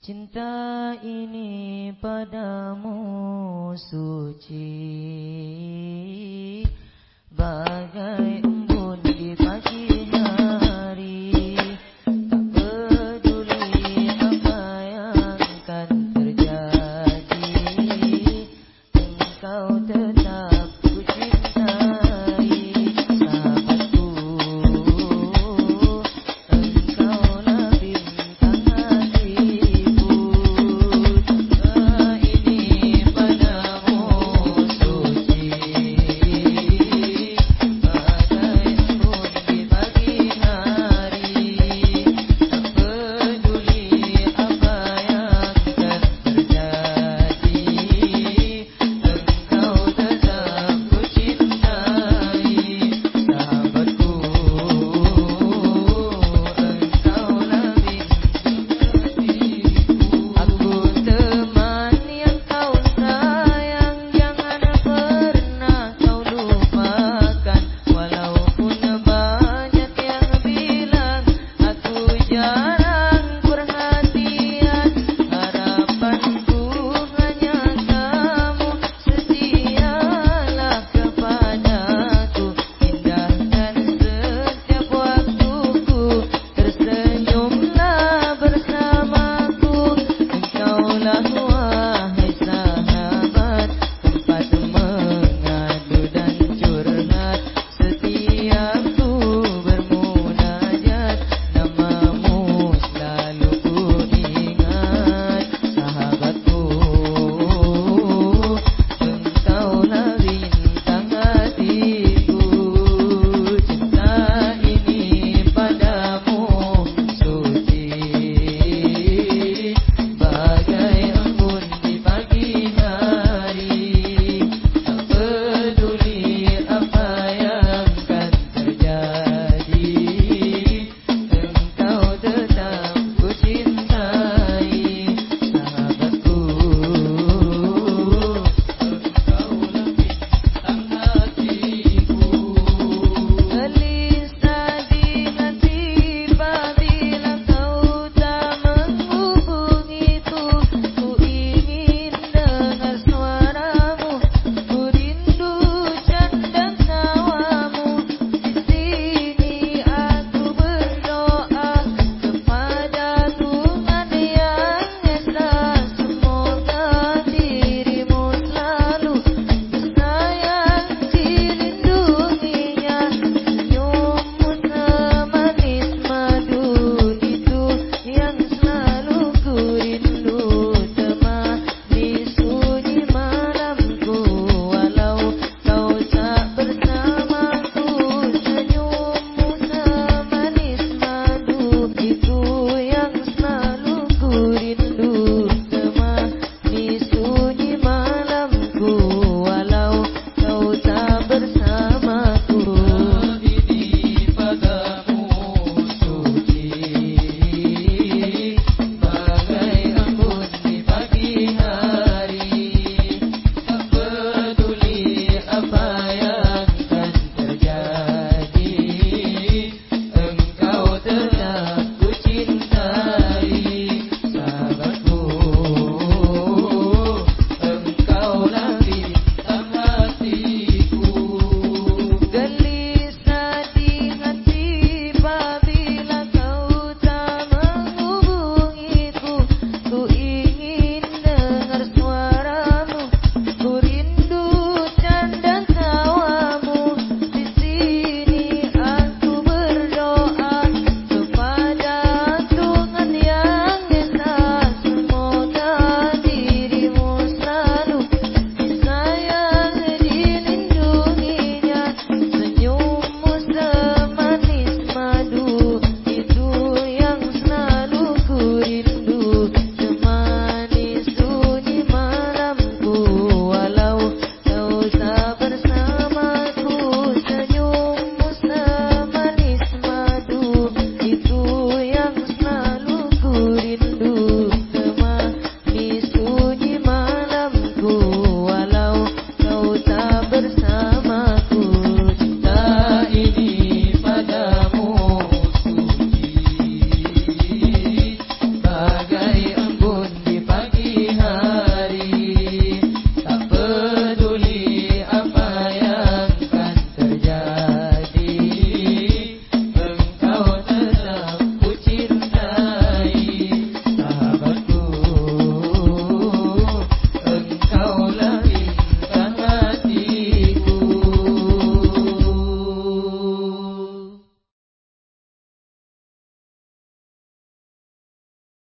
Cinta ini padamu suci.